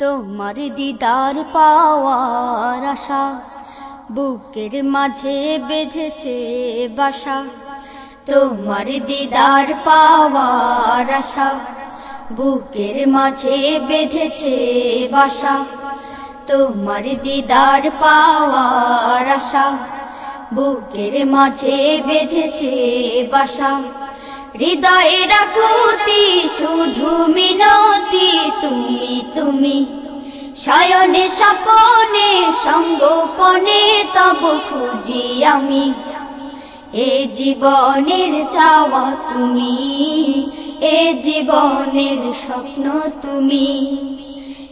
তোমার দিদার পাওয়ার আশা, বুকের মাঝে বেঁধেছে বাসা। তোমার দিদার পাওয়ার আশা, বুকের মাঝে বেঁধেছে বাসা। তোমার দিদার পাওয়ার আশা, বুকের মাঝে বেঁধেছে বাসা। হৃদয়ের আকুতি শুধু মিনতি তুমি তুমি। শয়নে সপনে সঙ্গোপনে তব খুঁজি আমি। এ জীবনের চাওয়া তুমি, এ জীবনের স্বপ্ন তুমি।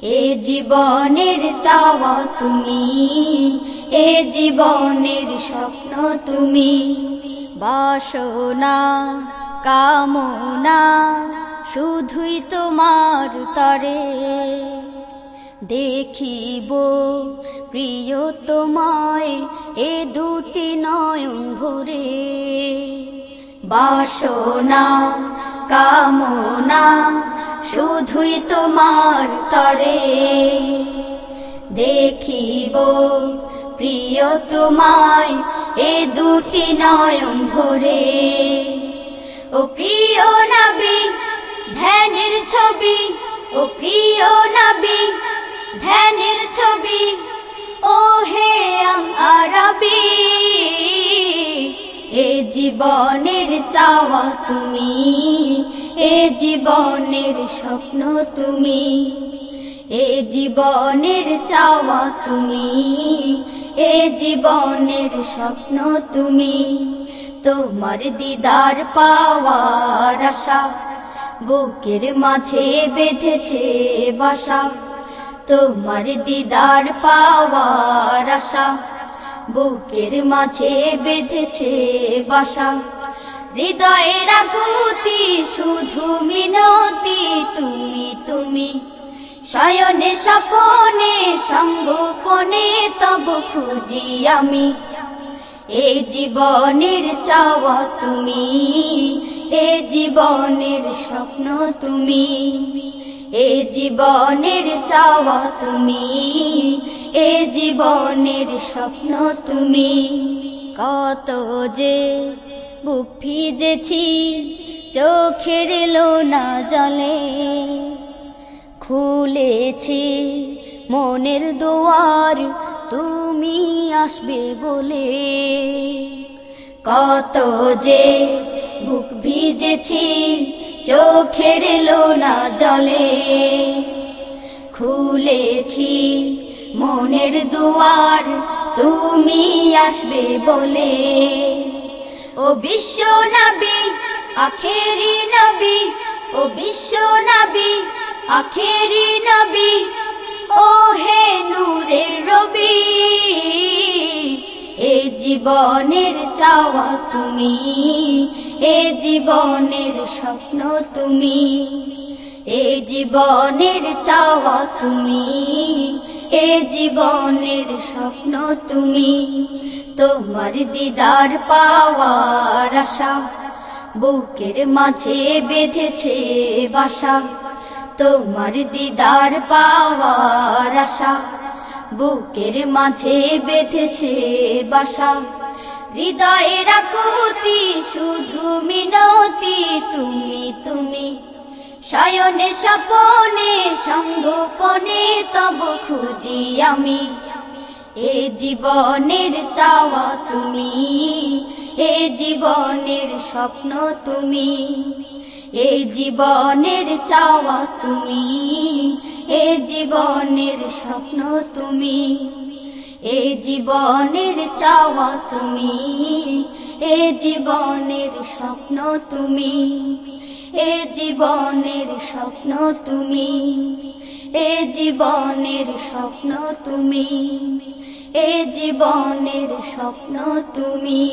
এ জীবনের চাওয়া তুমি, এ জীবনের স্বপ্ন তুমি। বাসনা, কামনা শুধুই তোমার তরে দেখিব প্রিয় তোমায়, এ দুটি নয়ন ভরে। বাসনা, কামনা শুধুই তোমার তরে দেখিব প্রিয় তোমায়, এ দুটি নয়ন ভরে। ও প্রিয় নবী ধ্যানের ছবি ও প্রিয় নবী, ধ্যানের ছবি, ও হে আরবি, এ জীবনের চাওয়া তুমি, এ জীবনের স্বপ্ন তুমি, এ জীবনের চাওয়া তুমি, এ জীবনের স্বপ্ন তুমি, তোমার দিদার পাওয়ার আশা। বুকের মাঝে বেঁধেছে বাসা। তোমার দিদার পাওয়ার আশা, বুকের মাঝে বেঁধেছে বাসা। হৃদয়ের আকুতি শুধু মিনতি, তুমি তুমি। শয়নে সপনে সঙ্গোপনে তব খুঁজি আমি। এ জীবনের চাওয়া তুমি। এ জীবনের স্বপ্ন তুমি, এ জীবনের চাওয়া তুমি, এ জীবনের স্বপ্ন তুমি। কত যে বুক ভিজেছি, চোখের লোনা জলে, খুলেছি মনের দোয়ার, তুমি আসবে বলে। কত যে বুক ভিজেছি, চোখের লোনা জলে। খুলেছি মনের দুয়ার, তুমি আসবে বলে। ও বিশ্ব নবী, আখেরি নবী, ও বিশ্ব নবী, আখেরি নবী, ও হে নূরের রবি। জীবনের চাওয়া তুমি, এ জীবনের স্বপ্ন তুমি, এ জীবনের চাওয়া তুমি, এ জীবনের স্বপ্ন তুমি। তোমার দিদার পাওয়ার আশা, বুকের মাঝে বেঁধেছে বাসা। তোমার দিদার পাওয়ার আশা বুকের মাঝে বেঁধেছে বাসা? হৃদয়ের আকুতি শুধু মিনতি, তুমি তুমি। শয়নে সপনে সঙ্গোপনে, তব খুঁজি আমি। এ জীবনের চাওয়া তুমি, এ জীবনের স্বপ্ন তুমি। এ জীবনের চাওয়া তুমি, এ জীবনের স্বপ্ন তুমি, এ জীবনের চাওয়া তুমি, এ জীবনের স্বপ্ন তুমি, এ জীবনের স্বপ্ন তুমি, এ জীবনের স্বপ্ন তুমি, এ জীবনের স্বপ্ন তুমি।